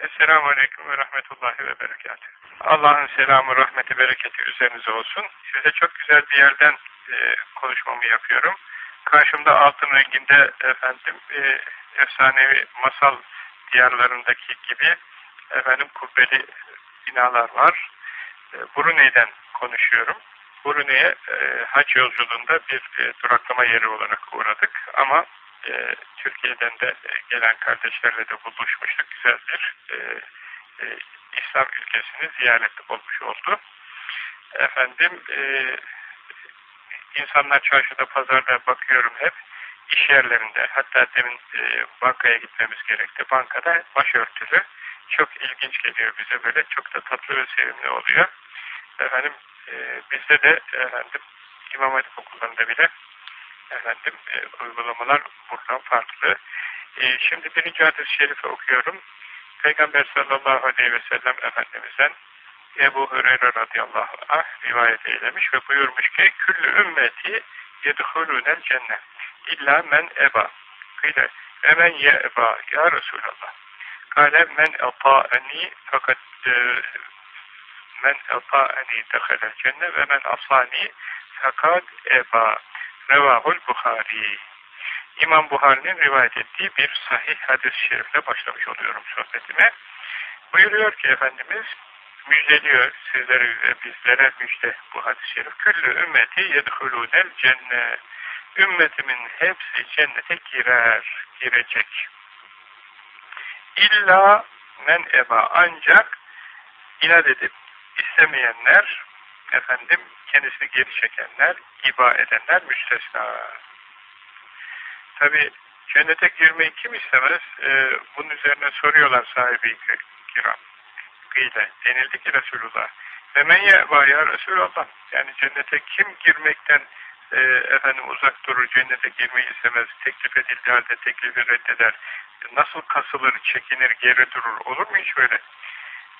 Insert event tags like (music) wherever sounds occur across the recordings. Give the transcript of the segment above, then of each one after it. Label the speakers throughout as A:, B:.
A: Esselamu Aleyküm ve Rahmetullahi ve Berekatuhu. Allah'ın selamı, rahmeti, bereketi üzerinize olsun. Size çok güzel bir yerden e, konuşmamı yapıyorum. Karşımda altın renginde efendim e, efsanevi masal diyarlarındaki gibi efendim kubbeli binalar var. E, Brunei'den konuşuyorum. Brunei'ye e, hac yolculuğunda bir e, duraklama yeri olarak uğradık ama e, Türkiye'den de e, gelen kardeşlerle de buluşmuştuk. Güzel bir e, e, İslam ülkesini ziyaret olmuş oldu. Efendim e, insanlar çarşıda pazarda bakıyorum hep iş yerlerinde hatta demin e, bankaya gitmemiz gerekti. Bankada başörtülü çok ilginç geliyor bize böyle çok da tatlı ve sevimli oluyor. Efendim e, bizde de efendim İmam Hatip okullarında bile efendim e, uygulamalar buradan farklı. E, şimdi birinci hadis-i şerifi okuyorum. Peygamber sallallahu aleyhi ve sellem Efendimiz'den Ebu Hureyre radıyallahu anh rivayet eylemiş ve buyurmuş ki Küllü ümmeti yedhulunel cennet illa men eba kıyle ve men ye eba ya Resulallah kale men eta'eni fakat e, men eta'eni dehalel cennet ve men asani fakat eba Revahul Buhari İmam Buhari'nin rivayet ettiği bir sahih hadis-i şerifle başlamış oluyorum sohbetime. Buyuruyor ki Efendimiz müjdeliyor sizlere ve bizlere müjde bu hadis-i şerif. Küllü ümmeti yedhulûnel cennet. Ümmetimin hepsi cennete girer, girecek. İlla men eba ancak inat edip istemeyenler, efendim kendisini geri çekenler, iba edenler müstesna. Tabi cennete girmeyi kim istemez? Ee, bunun üzerine soruyorlar sahibi kiram. Kıyle. Denildi ki Resulullah. Ve men yeva ya Resulallah. Yani cennete kim girmekten e, efendim uzak durur, cennete girmeyi istemez, teklif edildiği halde teklifi reddeder. Nasıl kasılır, çekinir, geri durur? Olur mu hiç böyle?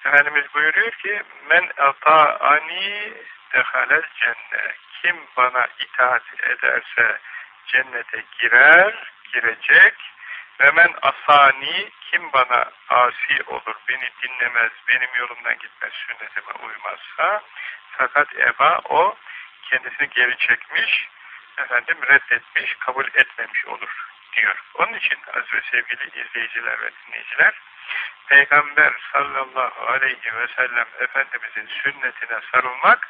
A: Efendimiz buyuruyor ki men ata'ani dehalel cennet. Kim bana itaat ederse cennete girer, girecek. Ve men asani kim bana asi olur, beni dinlemez, benim yolumdan gitmez, sünnetime uymazsa fakat eba o kendisini geri çekmiş, efendim reddetmiş, kabul etmemiş olur diyor. Onun için az ve sevgili izleyiciler ve dinleyiciler Peygamber sallallahu aleyhi ve sellem Efendimizin sünnetine sarılmak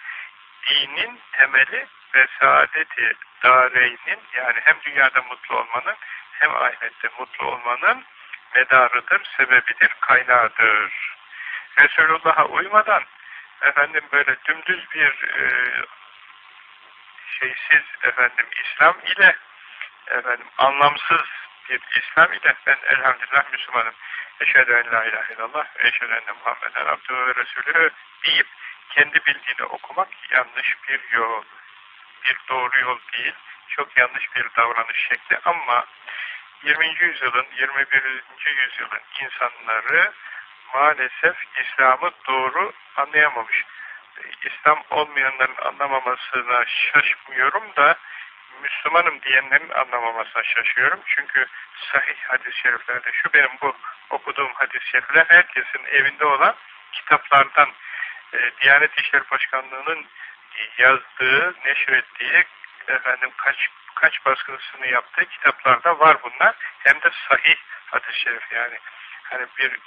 A: dinin temeli ve saadeti dareynin yani hem dünyada mutlu olmanın hem ahirette mutlu olmanın medarıdır, sebebidir, kaynağıdır. Resulullah'a uymadan efendim böyle dümdüz bir e, şeysiz efendim İslam ile efendim anlamsız bir İslam ile ben elhamdülillah Müslümanım. Eşhedü en la ilahe illallah ve eşhedü enne Muhammeden abdühü ve resulü deyip kendi bildiğini okumak yanlış bir yol. Bir doğru yol değil. Çok yanlış bir davranış şekli ama 20. yüzyılın, 21. yüzyılın insanları maalesef İslam'ı doğru anlayamamış. İslam olmayanların anlamamasına şaşmıyorum da Müslümanım diyenlerin anlamamasına şaşıyorum. Çünkü sahih hadis-i şeriflerde şu benim bu okuduğum hadis-i şerifler herkesin evinde olan kitaplardan e, Diyanet İşleri Başkanlığı'nın yazdığı, neşrettiği efendim kaç kaç baskısını yaptığı kitaplarda var bunlar. Hem de sahih hadis-i şerif yani. Hani bir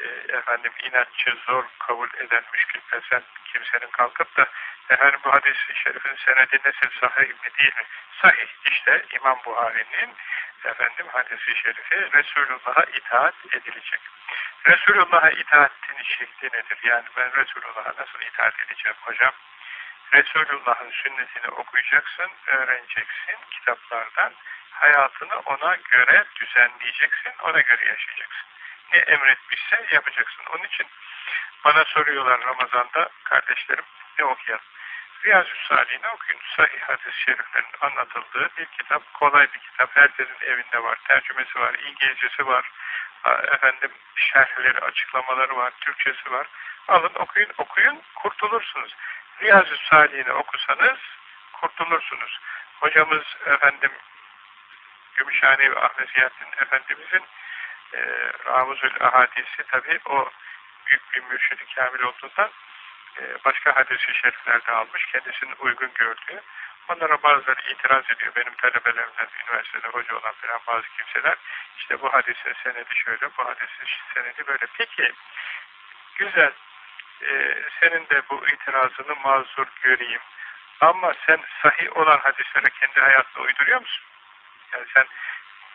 A: e, efendim inatçı, zor kabul eden müşkül pesen kimsenin kalkıp da efendim bu hadis-i şerifin senedi nesil sahih değil mi? Sahih. işte İmam Buhari'nin efendim hadis-i şerifi Resulullah'a itaat edilecek. Resulullah'a itaatin şekli nedir? Yani ben Resulullah'a nasıl itaat edeceğim hocam? Resulullah'ın sünnetini okuyacaksın, öğreneceksin kitaplardan. Hayatını ona göre düzenleyeceksin, ona göre yaşayacaksın. Ne emretmişse yapacaksın. Onun için bana soruyorlar Ramazan'da kardeşlerim ne okuyalım? Riyaz-ı Salih'ini okuyun. Sahih hadis-i şeriflerin anlatıldığı bir kitap. Kolay bir kitap. Herkesin evinde var. Tercümesi var. İngilizcesi var. Efendim şerhleri, açıklamaları var. Türkçesi var. Alın okuyun. Okuyun. Kurtulursunuz. Riyaz-ı Salih'ini okusanız kurtulursunuz. Hocamız efendim Gümüşhane ve Ahmet Ziyaddin Efendimizin e, Ramuzül Ahadisi tabi o büyük bir mürşidi kamil olduğundan başka hadis-i şeriflerde almış, kendisinin uygun gördüğü. Onlara bazıları itiraz ediyor. Benim talebelerimden, üniversitede hoca olan falan bazı kimseler, işte bu hadisin senedi şöyle, bu hadisin senedi böyle. Peki, güzel, e, senin de bu itirazını mazur göreyim. Ama sen sahih olan hadislere kendi hayatına uyduruyor musun? Yani sen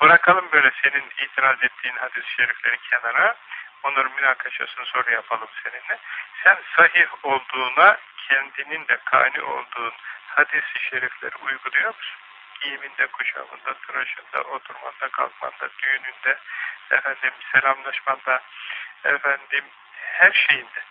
A: bırakalım böyle senin itiraz ettiğin hadis-i şerifleri kenara, onların münakaşasını sonra yapalım seninle. Sen sahih olduğuna, kendinin de kani olduğun hadis-i şerifleri uyguluyor musun? Giyiminde, kuşamında, tıraşında, oturmanda, kalkmanda, düğününde, efendim selamlaşmanda, efendim her şeyinde.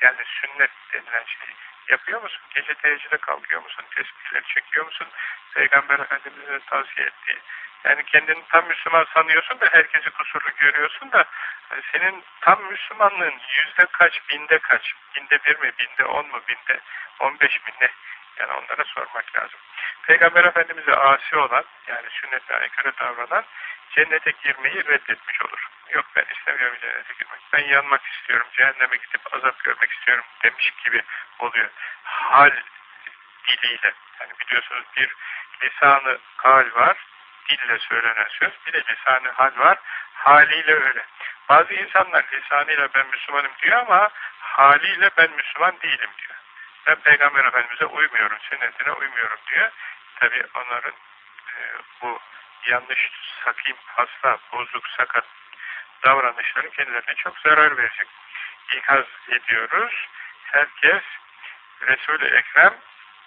A: Yani sünnet denilen şeyi yapıyor musun? Gece teheccüde kalkıyor musun? Tesbihleri çekiyor musun? Peygamber Efendimiz'e tavsiye ettiği. Yani kendini tam Müslüman sanıyorsun da herkesi kusurlu görüyorsun da e, senin tam Müslümanlığın yüzde kaç, binde kaç? Binde bir mi, binde on mu, binde on beş mi ne? Yani onlara sormak lazım. Peygamber Efendimiz'e asi olan, yani sünnete aykırı davranan cennete girmeyi reddetmiş olur. Yok ben istemiyorum cennete girmek. Ben yanmak istiyorum, cehenneme gidip azap görmek istiyorum demiş gibi oluyor. Hal diliyle. Yani biliyorsunuz bir lisanı hal var, dille söylenen söz, bir de lisanı hal var, haliyle öyle. Bazı insanlar lisanıyla ben Müslümanım diyor ama haliyle ben Müslüman değilim diyor. Ben Peygamber Efendimiz'e uymuyorum, sünnetine uymuyorum diyor. Tabi onların e, bu yanlış, sakim, hasta, bozuk, sakat davranışları kendilerine çok zarar verecek. İkaz ediyoruz. Herkes Resul-i Ekrem,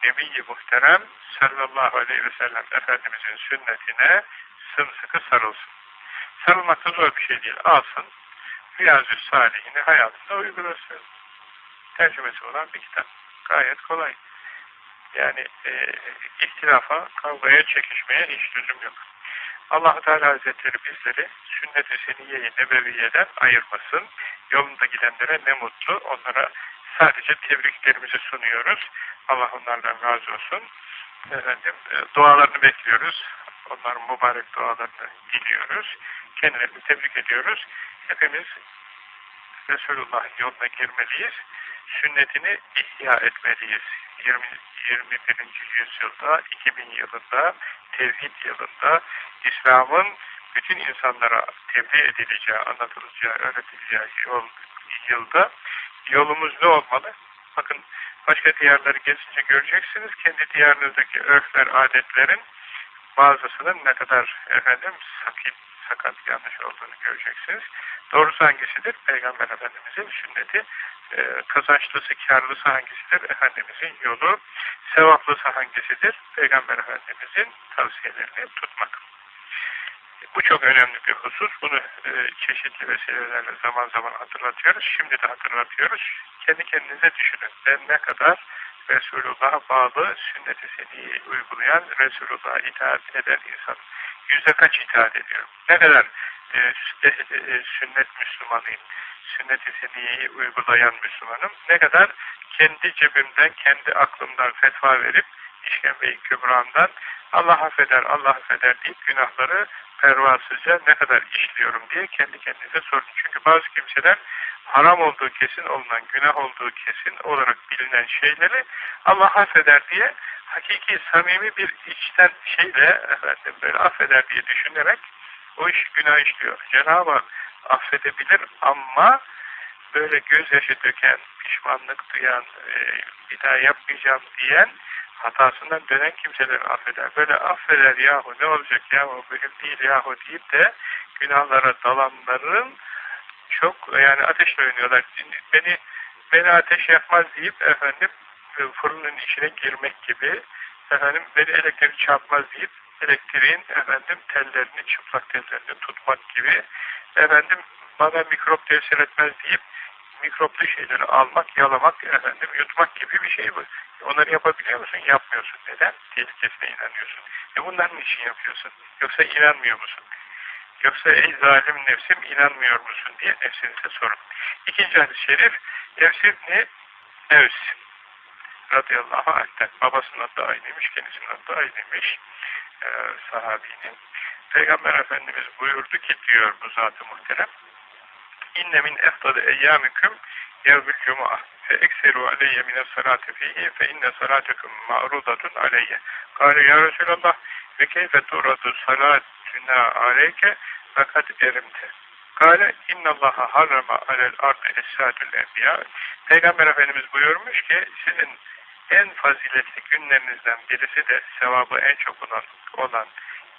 A: Nebi-i Muhterem sallallahu aleyhi ve sellem Efendimizin sünnetine sımsıkı sarılsın. Sarılmak da zor bir şey değil. Alsın, Riyazü Salihini hayatında uygulasın. Tercümesi olan bir kitap. Gayet kolay. Yani e, ihtilafa, kavgaya, çekişmeye hiç lüzum yok allah Teala Hazretleri bizleri sünnet-i seniye-i nebeviyeden ayırmasın. Yolunda gidenlere ne mutlu. Onlara sadece tebriklerimizi sunuyoruz. Allah onlardan razı olsun. Efendim, e, dualarını bekliyoruz. Onların mübarek dualarını diliyoruz. Kendilerini tebrik ediyoruz. Hepimiz Resulullah'ın yoluna girmeliyiz. Sünnetini ihya etmeliyiz. 20, 21. yüzyılda, 2000 yılında, tevhid yılında İslam'ın bütün insanlara tebliğ edileceği, anlatılacağı, öğretileceği yol, yılda yolumuz ne olmalı? Bakın başka diyarları gezince göreceksiniz. Kendi diyarınızdaki örfler, adetlerin bazısının ne kadar efendim sakit, sakat, yanlış olduğunu göreceksiniz. Doğrusu hangisidir? Peygamber Efendimiz'in sünneti. E, kazançlısı, karlısı hangisidir? Efendimiz'in yolu. Sevaplısı hangisidir? Peygamber Efendimiz'in tavsiyelerini tutmak. Bu çok önemli bir husus. Bunu e, çeşitli vesilelerle zaman zaman hatırlatıyoruz. Şimdi de hatırlatıyoruz. Kendi kendinize düşünün. Ben ne kadar Resulullah'a bağlı, sünnet-i seniyi uygulayan, Resulullah'a itaat eden insan. Yüzde kaç itaat ediyorum? Ne kadar e, e, e, sünnet Müslümanıyım? Sünnet-i seniyeyi uygulayan Müslümanım. Ne kadar kendi cebimden, kendi aklımdan fetva verip, işkembe-i kübramdan Allah affeder, Allah affeder deyip günahları pervasızca ne kadar işliyorum diye kendi kendinize sorun. Çünkü bazı kimseler haram olduğu kesin olunan, günah olduğu kesin olarak bilinen şeyleri Allah affeder diye hakiki, samimi bir içten şeyle efendim böyle affeder diye düşünerek o iş günah işliyor. Cenab-ı Hak affedebilir ama böyle gözyaşı döken, pişmanlık duyan, e, bir daha yapmayacağım diyen hatasından dönen kimseler affeder. Böyle affeder yahu ne olacak yahu mühim değil yahu deyip de günahlara dalanların çok yani ateşle oynuyorlar. Beni beni ateş yapmaz deyip efendim fırının içine girmek gibi efendim beni elektrik çarpmaz deyip elektriğin efendim tellerini çıplak tellerini tutmak gibi efendim bana mikrop tesir etmez deyip mikroplu şeyleri almak, yalamak, efendim yutmak gibi bir şey bu. Onları yapabiliyor musun? Yapmıyorsun. Neden? Tehlikesine inanıyorsun. E bunların için yapıyorsun. Yoksa inanmıyor musun? Yoksa ey zalim nefsim inanmıyor musun diye nefsinize sorun. İkinci hadis-i şerif Evsibni Evs radıyallahu anh'ten babasının adı aynıymış, kendisinin adı aynıymış e, sahabinin. Peygamber Efendimiz buyurdu ki diyor bu zat-ı muhterem İnne min eftadı eyyâmiküm yevmül cum'a fe ekseru aleyye mine salati fihi fe inne salatekum ma'rudatun aleyye. Kâle ya Resulallah ve keyfe turadu salatuna aleyke fakat erimte. Kâle innallaha harrama alel ardı esâdül enbiya. Peygamber Efendimiz buyurmuş ki sizin en faziletli günlerinizden birisi de sevabı en çok olan, olan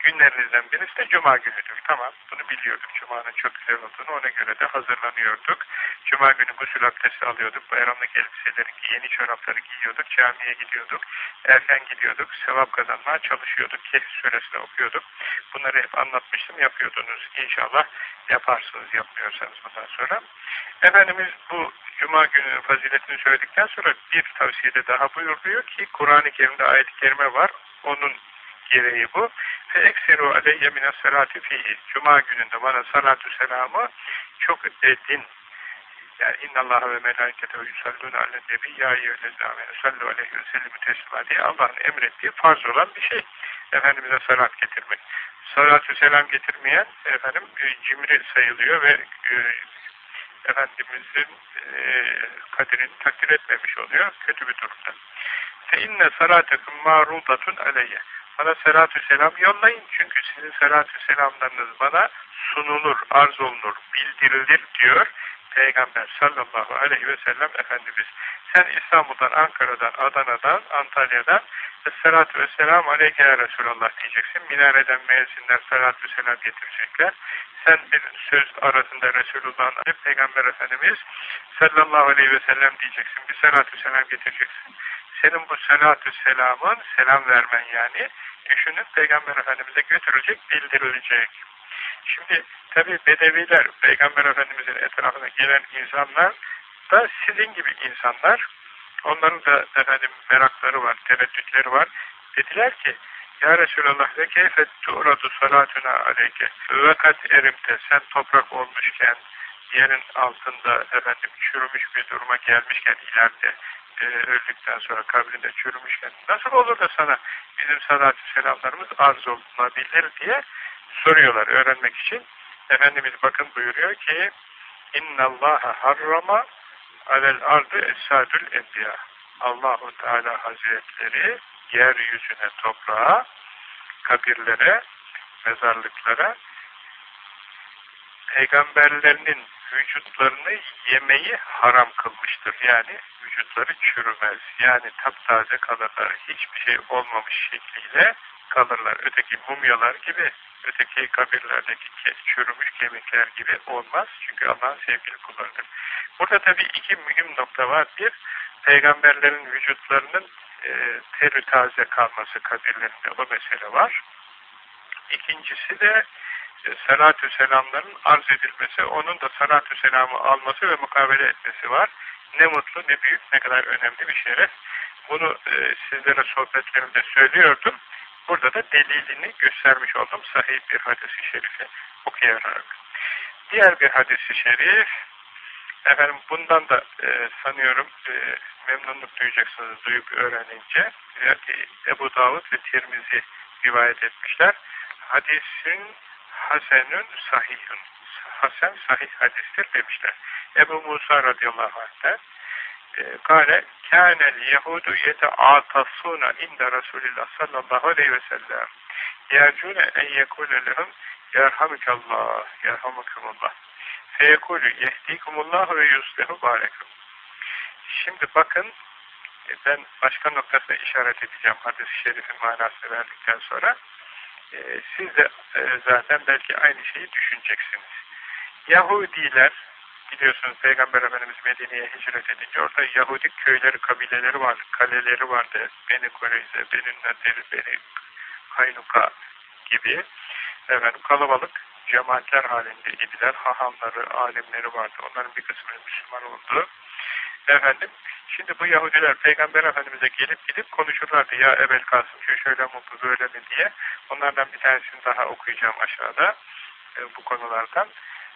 A: günlerinizden birisi de Cuma günüdür. Tamam, bunu biliyorduk. Cuma'nın çok güzel olduğunu ona göre de hazırlanıyorduk. Cuma günü gusül abdesti alıyorduk. Bayramlık elbiseleri, yeni çorapları giyiyorduk. Camiye gidiyorduk. Erken gidiyorduk. Sevap kazanmaya çalışıyorduk. Kehf suresini okuyorduk. Bunları hep anlatmıştım. Yapıyordunuz. İnşallah yaparsınız yapmıyorsanız bundan sonra. Efendimiz bu Cuma gününün faziletini söyledikten sonra bir tavsiyede daha buyuruyor ki Kur'an-ı Kerim'de ayet-i kerime var. Onun gereği bu. Fe ekseru aleyye mine salati fihi. Cuma gününde bana salatu selamı çok edin. Yani innallaha ve melâiketehu yusallûne alen nebi ya eyyühellezîne âmenû sallu aleyhi ve sellemü teslîmâ diye Allah'ın emrettiği farz olan bir şey. Efendimiz'e salat getirmek. Salatü selam getirmeyen efendim e, cimri sayılıyor ve e, Efendimiz'in e, kaderini takdir etmemiş oluyor. Kötü bir durumda. Fe inne salatekum marudatun aleyye. Bana selatü selam yollayın. Çünkü sizin selatü selamlarınız bana sunulur, arz olunur, bildirilir diyor. Peygamber sallallahu aleyhi ve sellem Efendimiz. Sen İstanbul'dan, Ankara'dan, Adana'dan, Antalya'dan Esselatu vesselam aleyke ya Resulallah diyeceksin. Minareden müezzinler salatü selam getirecekler. Sen bir söz arasında Resulullah'ın Peygamber Efendimiz sallallahu aleyhi ve sellem diyeceksin. Bir salatü selam getireceksin. Senin bu salatü selamın, selam vermen yani, düşünün Peygamber Efendimiz'e götürülecek, bildirilecek. Şimdi tabi bedeviler, Peygamber Efendimiz'in etrafına gelen insanlar da sizin gibi insanlar, onların da efendim merakları var, tereddütleri var. Dediler ki, Ya Resulallah ve keyfet tuğradu salatuna aleyke. Fakat erimte sen toprak olmuşken, yerin altında efendim çürümüş bir duruma gelmişken ileride e, öldükten sonra kabrinde çürümüşken nasıl olur da sana bizim salatü selamlarımız arz olunabilir diye soruyorlar öğrenmek için. Efendimiz bakın buyuruyor ki innallaha harrama alel ardı esadül enbiya. Allahu Teala Hazretleri yeryüzüne, toprağa, kabirlere, mezarlıklara peygamberlerinin vücutlarını yemeyi haram kılmıştır. Yani vücutları çürümez. Yani taptaze kalırlar. Hiçbir şey olmamış şekliyle kalırlar. Öteki mumyalar gibi, öteki kabirlerdeki çürümüş kemikler gibi olmaz. Çünkü Allah'ın sevgili kullarıdır. Burada tabii iki mühim nokta var. Bir, peygamberlerin vücutlarının e, terü taze kalması kabirlerinde o mesele var. İkincisi de salatü selamların arz edilmesi, onun da salatü selamı alması ve mukabele etmesi var. Ne mutlu, ne büyük, ne kadar önemli bir şeref. Bunu e, sizlere sohbetlerimde söylüyordum. Burada da delilini göstermiş oldum sahih bir hadisi şerifi okuyarak. Diğer bir hadisi şerif, efendim bundan da e, sanıyorum e, memnunluk duyacaksınız duyup öğrenince. E, Ebu Davud ve Tirmizi rivayet etmişler. Hadisin hasenün sahihun. Hasen sahih hadistir demişler. Ebu Musa radıyallahu anh'ten kâle kânel yehudu yete'atasûne inde Resulillah sallallahu aleyhi ve sellem yercûne en yekûle lehum yerhamükallah yerhamükumullah feyekulü yehdikumullah ve yuslehu bârekum şimdi bakın ben başka noktasına işaret edeceğim hadis-i şerifin manasını verdikten sonra e, siz de e, zaten belki aynı şeyi düşüneceksiniz. Yahudiler biliyorsunuz Peygamber Efendimiz Medine'ye hicret edince orada Yahudi köyleri, kabileleri vardı, kaleleri vardı. Beni Koreyze, Beni Nadir, Beni Kaynuka gibi efendim, kalabalık cemaatler halinde idiler. Hahamları, alimleri vardı. Onların bir kısmı Müslüman oldu. Efendim, şimdi bu Yahudiler Peygamber Efendimiz'e gelip gidip konuşurlardı. Ya Ebel Kasım şu şöyle mi bu böyle mi diye. Onlardan bir tanesini daha okuyacağım aşağıda e, bu konulardan.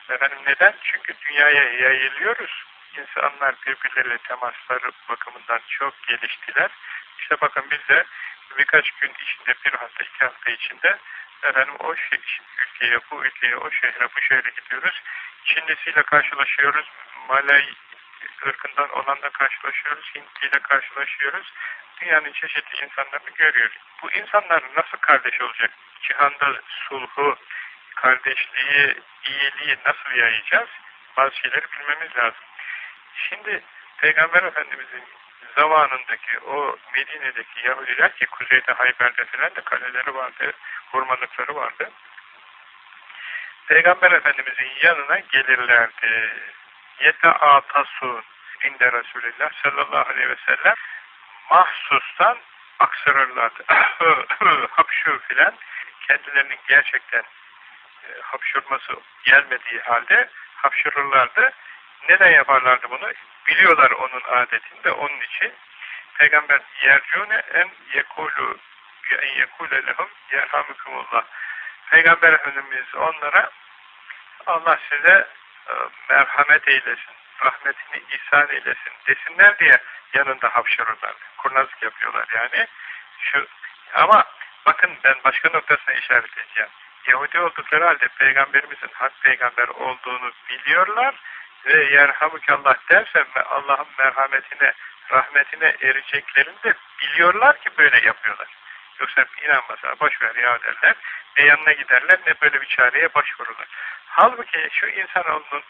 A: Efendim neden? Çünkü dünyaya yayılıyoruz. İnsanlar birbirleriyle temasları bakımından çok geliştiler. İşte bakın biz de birkaç gün içinde, bir hafta, iki hafta içinde Efendim o ülkeye, bu ülkeye, o şehre, bu şehre gidiyoruz. Çinlisiyle karşılaşıyoruz. Malay ırkından olanla karşılaşıyoruz. Hintliyle karşılaşıyoruz. Dünyanın çeşitli insanlarını görüyoruz. Bu insanlar nasıl kardeş olacak? Cihanda sulhu, kardeşliği, iyiliği nasıl yayacağız? Bazı şeyleri bilmemiz lazım. Şimdi Peygamber Efendimiz'in zamanındaki o Medine'deki Yahudiler ki kuzeyde Hayber'de filan da kaleleri vardı, hurmalıkları vardı. Peygamber Efendimiz'in yanına gelirlerdi. Yete atasun inde Resulullah sallallahu aleyhi ve sellem mahsustan aksırırlardı. (coughs) Hapşu filan kendilerinin gerçekten e, hapşurması gelmediği halde hapşırırlardı. Neden yaparlardı bunu? Biliyorlar onun adetini de onun için. Peygamber yercune en yekulu en yekule lehum yerhamukumullah. Peygamber Efendimiz onlara Allah size merhamet eylesin, rahmetini ihsan eylesin desinler diye yanında hapşırırlar. Kurnazlık yapıyorlar yani. Şu ama bakın ben başka noktasına işaret edeceğim. Yahudi oldukları halde peygamberimizin hak peygamber olduğunu biliyorlar ve yerhamukallah derse Allah'ın merhametine, rahmetine ereceklerini de biliyorlar ki böyle yapıyorlar. Yoksa inanmasa boş ver ya derler. Ne yanına giderler ne böyle bir çareye başvururlar. Halbuki şu insanoğlunun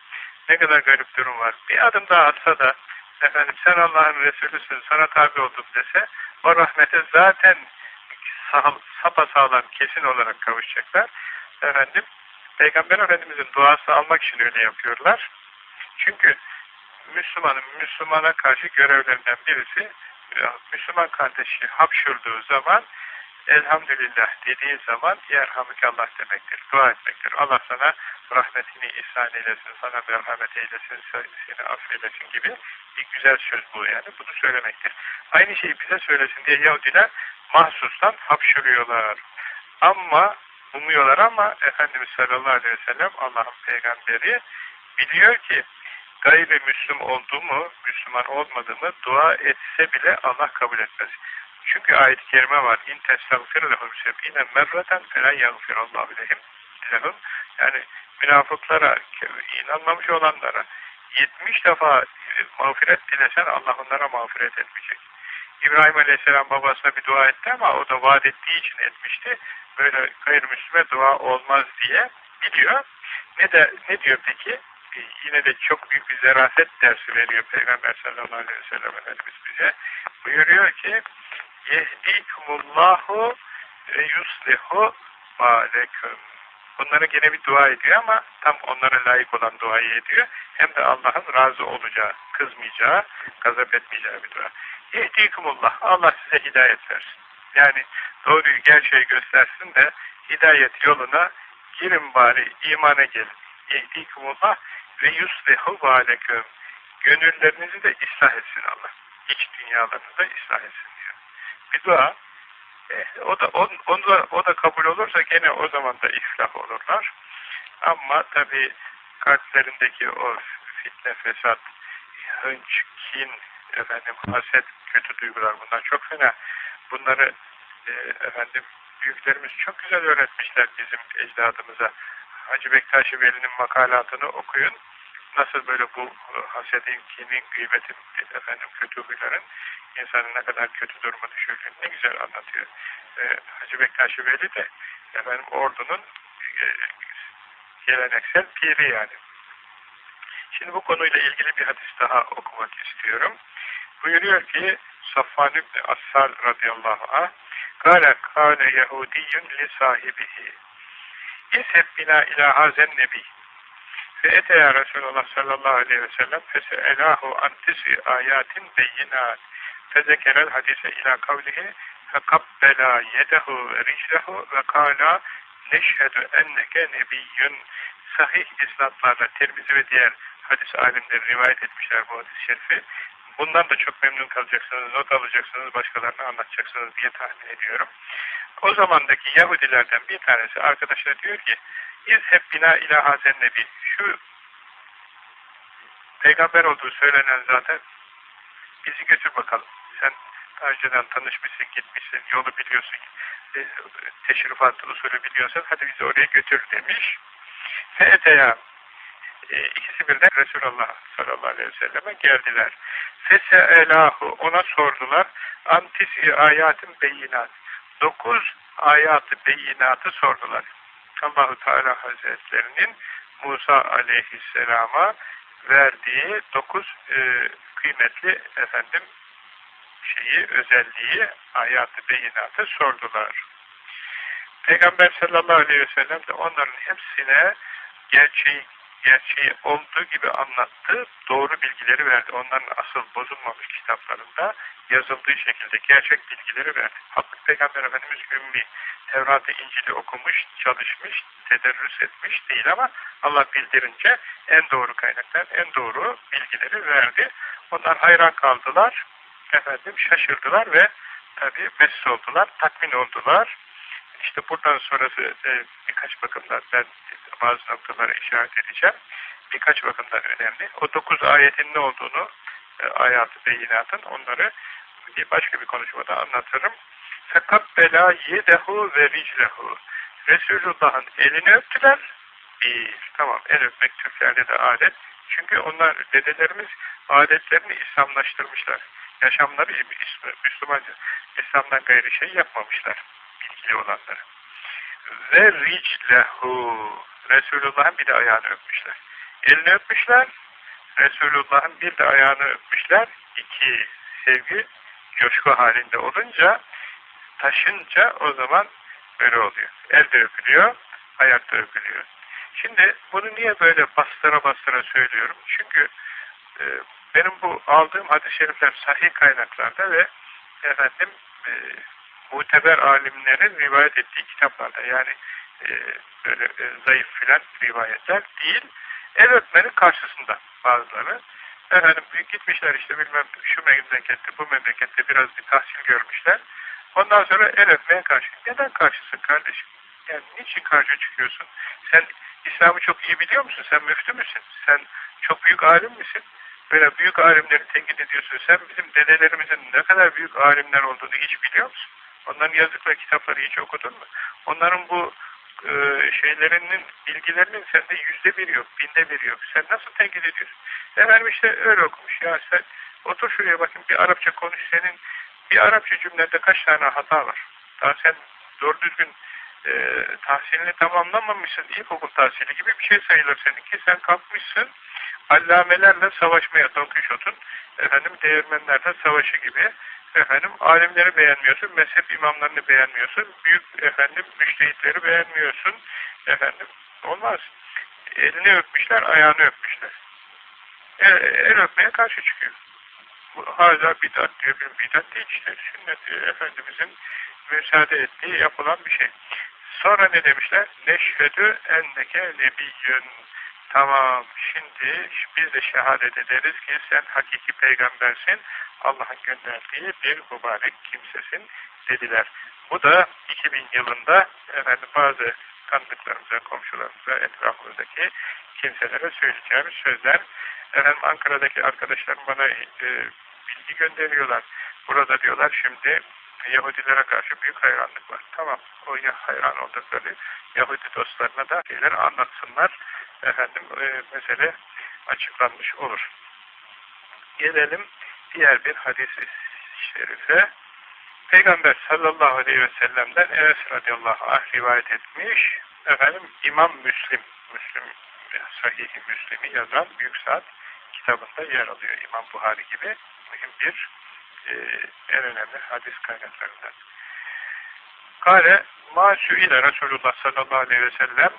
A: ne kadar garip durum var. Bir adım daha atsa da efendim sen Allah'ın Resulüsün sana tabi oldum dese o rahmete zaten sapasağlam kesin olarak kavuşacaklar. Efendim Peygamber Efendimiz'in duası almak için öyle yapıyorlar. Çünkü Müslümanın Müslümana karşı görevlerinden birisi Müslüman kardeşi hapşurduğu zaman elhamdülillah dediği zaman yerhamdülillah demektir. Dua etmektir. Allah sana rahmetini ihsan eylesin, sana merhamet eylesin, seni affeylesin gibi bir güzel söz bu yani. Bunu söylemektir. Aynı şeyi bize söylesin diye Yahudiler mahsustan hapşırıyorlar. Ama umuyorlar ama Efendimiz sallallahu aleyhi ve sellem Allah'ın peygamberi biliyor ki gayrimüslim oldu mu, Müslüman olmadı mı dua etse bile Allah kabul etmez. Çünkü ayet-i kerime var. İn testagfir lehum sebine merreten fela yagfirallahu lehim lehum. Yani münafıklara, inanmamış olanlara 70 defa mağfiret dilesen Allah onlara mağfiret etmeyecek. İbrahim Aleyhisselam babasına bir dua etti ama o da vaat ettiği için etmişti. Böyle gayrimüslime dua olmaz diye biliyor. Ne de ne diyor peki? Yine de çok büyük bir zerafet dersi veriyor Peygamber sallallahu aleyhi ve sellem Efendimiz bize. Buyuruyor ki yehdikumullahu ve yuslihu baleküm. Bunlara gene bir dua ediyor ama tam onlara layık olan duayı ediyor. Hem de Allah'ın razı olacağı, kızmayacağı, gazap etmeyeceği bir dua. Yehdikumullah. Allah size hidayet versin. Yani doğruyu gerçeği göstersin de hidayet yoluna girin bari, imana gelin. Yehdikumullah ve yuslihu baleküm. Gönüllerinizi de ıslah etsin Allah. İç dünyalarını da ıslah etsin. Bir dua e, o da on, on da, o da kabul olursa gene o zaman da iflah olurlar. Ama tabi kalplerindeki o fitne, fesat, hınç, kin, efendim haset, kötü duygular bunlar çok fena. Bunları e, efendim büyüklerimiz çok güzel öğretmişler bizim ecdadımıza. Hacı Veli'nin makalatını okuyun. Nasıl böyle bu hasedin, kinin, gıybetin, efendim kötü huyların insanı ne kadar kötü duruma düşürdüğünü ne güzel anlatıyor. E, Hacı Bektaşi Veli de efendim ordunun e, geleneksel piri yani. Şimdi bu konuyla ilgili bir hadis daha okumak istiyorum. Buyuruyor ki Safvan İbni Assal radıyallahu anh Kale kâle Yahudiyyün li sahibihi İzheb bina ilâ hazen nebi ve eteya Resulullah sallallahu aleyhi ve sellem fese'elahu an tisi ayatin beyinat fezekerel hadise ila kavlihi fekabbela yedehu ve riclehu ve kâla neşhedü enneke nebiyyün sahih isnatlarla Tirmizi ve diğer hadis alimleri rivayet etmişler bu hadis-i şerifi. Bundan da çok memnun kalacaksınız, not alacaksınız, başkalarına anlatacaksınız diye tahmin ediyorum. O zamandaki Yahudilerden bir tanesi arkadaşına diyor ki hep bina ila hazen nebi. Şu peygamber olduğu söylenen zaten bizi götür bakalım. Sen önceden tanışmışsın, gitmişsin, yolu biliyorsun, e, teşrifat usulü biliyorsun, hadi bizi oraya götür demiş. Feeteya e, ikisi birden Resulullah sallallahu aleyhi ve selleme geldiler. Feseelahu ona sordular. Antisi ayatın beyinat. Dokuz ayatı beyinatı sordular. Allahu Teala Hazretlerinin Musa aleyhisselama verdiği dokuz e, kıymetli efendim şeyi, özelliği, ayatı beyinatı sordular. Peygamber sallallahu aleyhi ve sellem de onların hepsine gerçeği, gerçeği olduğu gibi anlattı, doğru bilgileri verdi. Onların asıl bozulmamış kitaplarında yazıldığı şekilde gerçek bilgileri verdi. Hakkı Peygamber Efendimiz ümmi, Tevrat-ı İncil'i okumuş, çalışmış, tederrüs etmiş değil ama Allah bildirince en doğru kaynaklar, en doğru bilgileri verdi. Onlar hayran kaldılar, efendim şaşırdılar ve tabi mesut oldular, tatmin oldular. İşte buradan sonrası e, birkaç bakımdan ben bazı noktalara işaret edeceğim. Birkaç bakımdan önemli. O dokuz ayetin ne olduğunu, e, ayat-ı beyinatın onları bir başka bir konuşmada anlatırım. Fekabbela yedehu ve riclehu. Resulullah'ın elini öptüler. Bir, tamam el öpmek Türklerde de adet. Çünkü onlar dedelerimiz adetlerini İslamlaştırmışlar. Yaşamları Müslümanca. İslam'dan gayri şey yapmamışlar. Bilgili olanları. Ve riclehu. Resulullah'ın bir de ayağını öpmüşler. Elini öpmüşler. Resulullah'ın bir de ayağını öpmüşler. İki, sevgi coşku halinde olunca taşınca o zaman böyle oluyor. Elde öpülüyor, ayakta öpülüyor. Şimdi bunu niye böyle bastıra bastıra söylüyorum? Çünkü e, benim bu aldığım hadis-i şerifler sahih kaynaklarda ve efendim e, muteber alimlerin rivayet ettiği kitaplarda yani e, böyle e, zayıf filan rivayetler değil, el öpmenin karşısında bazıları. Efendim gitmişler işte bilmem şu memlekette, bu memlekette biraz bir tahsil görmüşler. Ondan sonra el öpmeye karşı. Neden karşısın kardeşim? Yani niçin karşı çıkıyorsun? Sen İslam'ı çok iyi biliyor musun? Sen müftü müsün? Sen çok büyük alim misin? Böyle büyük alimleri tenkit ediyorsun. Sen bizim dedelerimizin ne kadar büyük alimler olduğunu hiç biliyor musun? Onların yazdıkları kitapları hiç okudun mu? Onların bu e, şeylerinin, bilgilerinin sende yüzde bir yok, binde bir yok. Sen nasıl tenkit ediyorsun? Efendim işte öyle okumuş. Ya sen otur şuraya bakın bir Arapça konuş. Senin bir Arapça cümlede kaç tane hata var? Daha sen doğru düzgün e, tahsilini tamamlamamışsın. İlkokul tahsili gibi bir şey sayılır seninki. Sen kalkmışsın allamelerle savaşmaya Don Kişot'un efendim değirmenlerle savaşı gibi efendim alimleri beğenmiyorsun, mezhep imamlarını beğenmiyorsun, büyük efendim müştehitleri beğenmiyorsun efendim olmaz. Elini öpmüşler, ayağını öpmüşler. El, el öpmeye karşı çıkıyor. Bu hala bidat diyor, bir bidat değil işte. Sünnet Efendimizin müsaade ettiği yapılan bir şey. Sonra ne demişler? Neşhedü enneke nebiyyün. Tamam, şimdi biz de şehadet ederiz ki sen hakiki peygambersin, Allah'ın gönderdiği bir mübarek kimsesin dediler. Bu da 2000 yılında efendim, bazı tanıdıklarımıza, komşularımıza, etrafımızdaki kimselere söyleyeceğimiz sözler. Efendim Ankara'daki arkadaşlarım bana e, bilgi gönderiyorlar. Burada diyorlar şimdi Yahudilere karşı büyük hayranlık var. Tamam, o hayran oldukları Yahudi dostlarına da şeyler anlatsınlar. Efendim, e, mesele açıklanmış olur. Gelelim diğer bir hadis-i şerife. Peygamber sallallahu aleyhi ve sellem'den Enes radıyallahu anh rivayet etmiş. Efendim, İmam Müslim, Müslim, Sahih-i Müslim'i yazan Büyük Saat kitabında yer alıyor. İmam Buhari gibi mühim bir e, en önemli hadis kaynaklarından. Kale ma ile Resulullah sallallahu aleyhi ve sellem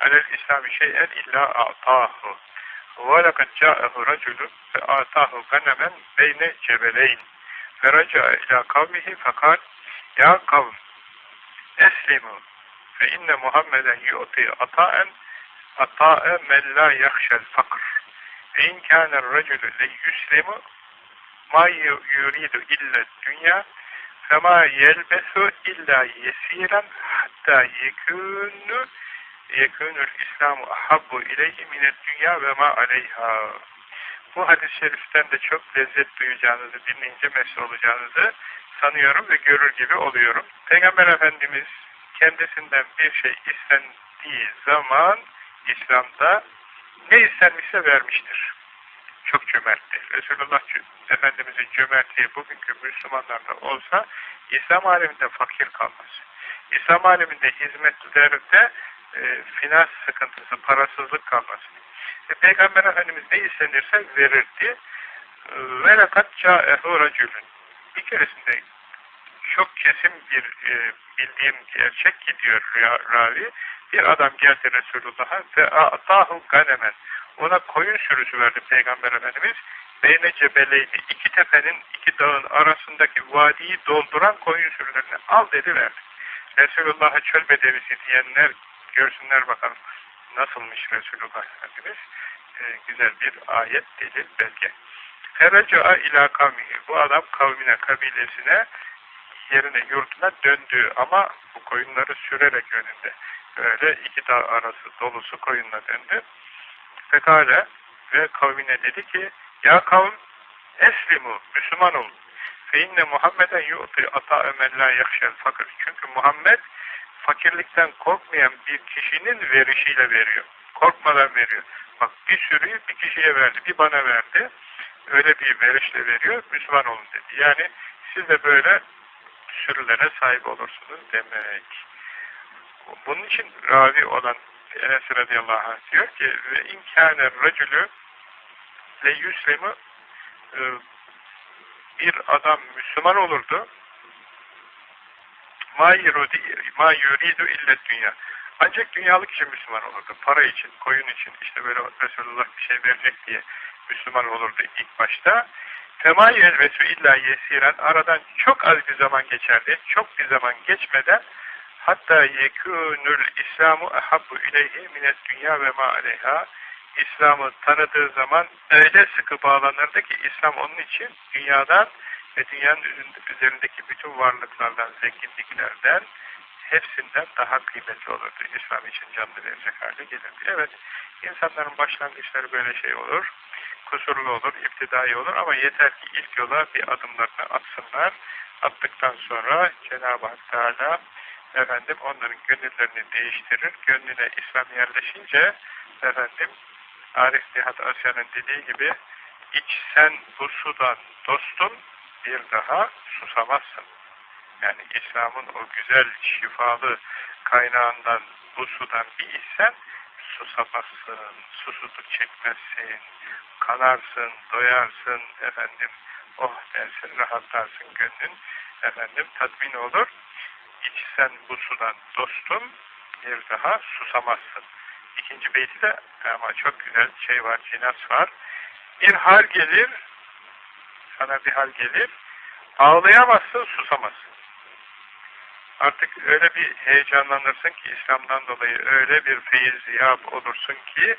A: alel İslami şeyen illa a'tahu ve lekad ca'ehu raculun fe a'tahu ganemen beyne cebeleyn fe raca'a ila kavmihi fekal ya kavm eslimu fe inne Muhammeden yu'ti ata'en ata'e men la yakşel fakr ve in kâne raculu le yuslimu ma yuridu illa dünya fema yelbesu illa yesiren hatta yekûnü yekûnül İslamu ahabbu ileyhi minet dünya ve ma aleyha Bu hadis-i şeriften de çok lezzet duyacağınızı, dinleyince mesut olacağınızı sanıyorum ve görür gibi oluyorum. Peygamber Efendimiz kendisinden bir şey istendiği zaman İslam'da ne istenmişse vermiştir. Çok cömerttir. Resulullah Efendimiz'in cömertliği bugünkü Müslümanlarda olsa İslam aleminde fakir kalmaz. İslam aleminde hizmetlerde e, finans sıkıntısı, parasızlık kalmaz. E, Peygamber Efendimiz ne istenirse verirdi. E, ve lekat ca'ehu racülün. Bir keresinde çok kesin bir e, bildiğim gerçek gidiyor ravi. Bir adam geldi Resulullah'a ve atahu ganemen. Ona koyun sürüsü verdi Peygamber Efendimiz. Beyne cebeleydi. iki tepenin, iki dağın arasındaki vadiyi dolduran koyun sürülerini al dedi verdi. Resulullah'a çöl bedevisi diyenler görsünler bakalım nasılmış Resulullah Efendimiz. Ee, güzel bir ayet, delil, belge. Feraca'a ila kavmihi. Bu adam kavmine, kabilesine, yerine, yurduna döndü ama bu koyunları sürerek önünde. Böyle iki dağ arası dolusu koyunla döndü. Fekale ve kavmine dedi ki Ya kavm eslimu, Müslüman olun. Fe inne Muhammeden yu'ti ata emella yakşel fakir. Çünkü Muhammed fakirlikten korkmayan bir kişinin verişiyle veriyor. Korkmadan veriyor. Bak bir sürüyü bir kişiye verdi, bir bana verdi. Öyle bir verişle veriyor, Müslüman olun dedi. Yani siz de böyle sürülere sahip olursunuz demek. Bunun için ravi olan Enes radıyallahu anh diyor ki ve inkâne racülü le yüslemi bir adam Müslüman olurdu ma yuridu illet dünya ancak dünyalık için Müslüman olurdu. Para için, koyun için, işte böyle Resulullah bir şey verecek diye Müslüman olurdu ilk başta. Fema yelvesu illa yesiren aradan çok az bir zaman geçerdi. Çok bir zaman geçmeden hatta yekûnül İslamu ehabbu ileyhi minet dünya ve ma aleyha İslam'ı tanıdığı zaman öyle sıkı bağlanırdı ki İslam onun için dünyadan ve dünyanın üzerindeki bütün varlıklardan, zenginliklerden hepsinden daha kıymetli olurdu. İslam için canlı verecek hale gelirdi. Evet, insanların başlangıçları böyle şey olur, kusurlu olur, iptidai olur ama yeter ki ilk yola bir adımlarını atsınlar. Attıktan sonra Cenab-ı Hak Teala efendim onların gönüllerini değiştirir. Gönlüne İslam yerleşince efendim Arif Nihat Asya'nın dediği gibi içsen bu sudan dostum bir daha susamazsın. Yani İslam'ın o güzel, şifalı kaynağından bu sudan bir içsen susamazsın, susuzluk çekmezsin, kanarsın, doyarsın, efendim, oh dersin, rahatlarsın gönlün, efendim, tatmin olur. İçsen bu sudan dostum, bir daha susamazsın. İkinci beyti de ama çok güzel şey var, cinas var. Bir hal gelir, sana bir hal gelir, ağlayamazsın, susamazsın. Artık öyle bir heyecanlanırsın ki İslam'dan dolayı öyle bir feyiz yap olursun ki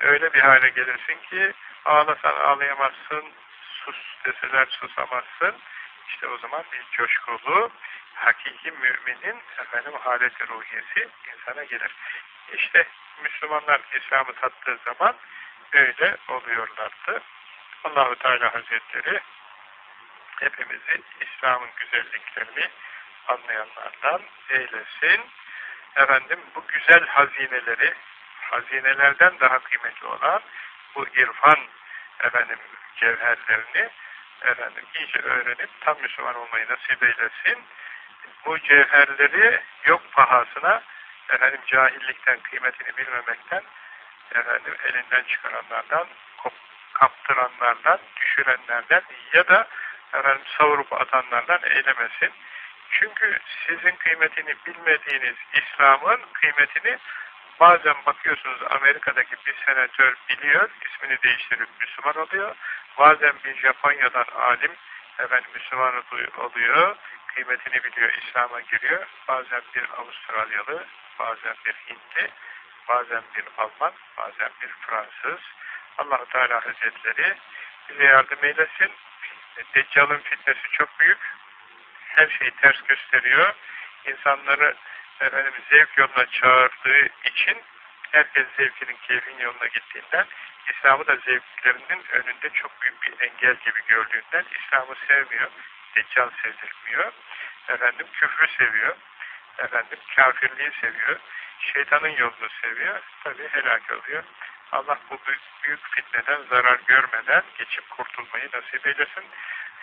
A: öyle bir hale gelirsin ki ağlasan ağlayamazsın, sus deseler susamazsın. İşte o zaman bir coşkulu, hakiki müminin efendim haleti ruhiyesi insana gelir. İşte Müslümanlar İslam'ı tattığı zaman öyle oluyorlardı. Allahu Teala Hazretleri hepimizi İslam'ın güzelliklerini anlayanlardan eylesin. Efendim bu güzel hazineleri, hazinelerden daha kıymetli olan bu irfan efendim cevherlerini efendim iyice öğrenip tam Müslüman olmayı nasip eylesin. Bu cevherleri yok pahasına efendim cahillikten, kıymetini bilmemekten efendim elinden çıkaranlardan, kaptıranlardan, düşürenlerden ya da efendim savurup atanlardan eylemesin. Çünkü sizin kıymetini bilmediğiniz İslam'ın kıymetini bazen bakıyorsunuz Amerika'daki bir senatör biliyor, ismini değiştirip Müslüman oluyor. Bazen bir Japonya'dan alim efendim Müslüman oluyor, kıymetini biliyor, İslam'a giriyor. Bazen bir Avustralyalı, bazen bir Hintli, bazen bir Alman, bazen bir Fransız. Allah Teala Hazretleri bize yardım eylesin. Deccal'ın fitnesi çok büyük her şeyi ters gösteriyor. İnsanları efendim, zevk yoluna çağırdığı için Herkes zevkinin, keyfin yoluna gittiğinden, İslam'ı da zevklerinin önünde çok büyük bir engel gibi gördüğünden İslam'ı sevmiyor, deccal sevdirmiyor, efendim küfrü seviyor, efendim kafirliği seviyor, şeytanın yolunu seviyor, tabi helak oluyor. Allah bu büyük, fitneden zarar görmeden geçip kurtulmayı nasip eylesin.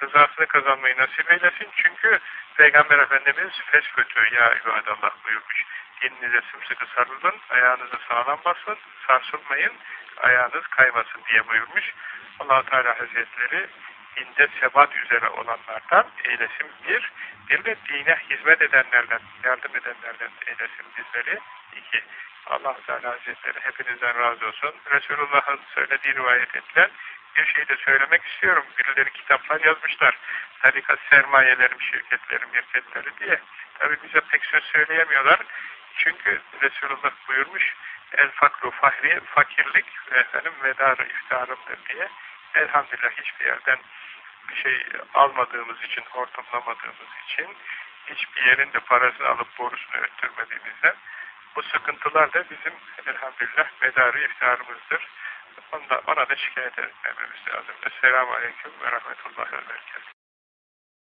A: Rızasını kazanmayı nasip eylesin. Çünkü Peygamber Efendimiz feskötü ya ibadallah buyurmuş. Dininize sımsıkı sarılın, ayağınızı sağlam basın, sarsılmayın, ayağınız kaymasın diye buyurmuş. allah Teala Hazretleri dinde sebat üzere olanlardan eylesin bir, bir de dine hizmet edenlerden, yardım edenlerden eylesin bizleri. İki allah Teala Hazretleri hepinizden razı olsun. Resulullah'ın söylediği rivayet edilen bir şey de söylemek istiyorum. Birileri kitaplar yazmışlar. Tarikat sermayelerim, şirketlerim, şirketleri diye. Tabi bize pek söz söyleyemiyorlar. Çünkü Resulullah buyurmuş el fakru fahri, fakirlik efendim vedarı iftarımdır diye. Elhamdülillah hiçbir yerden bir şey almadığımız için, hortumlamadığımız için, hiçbir yerin de parasını alıp borusunu öttürmediğimizden bu sıkıntılar da bizim elhamdülillah medarı iftarımızdır. Onda, ona da şikayet etmememiz lazım. Esselamu Aleyküm ve Rahmetullah ve Berekatuhu.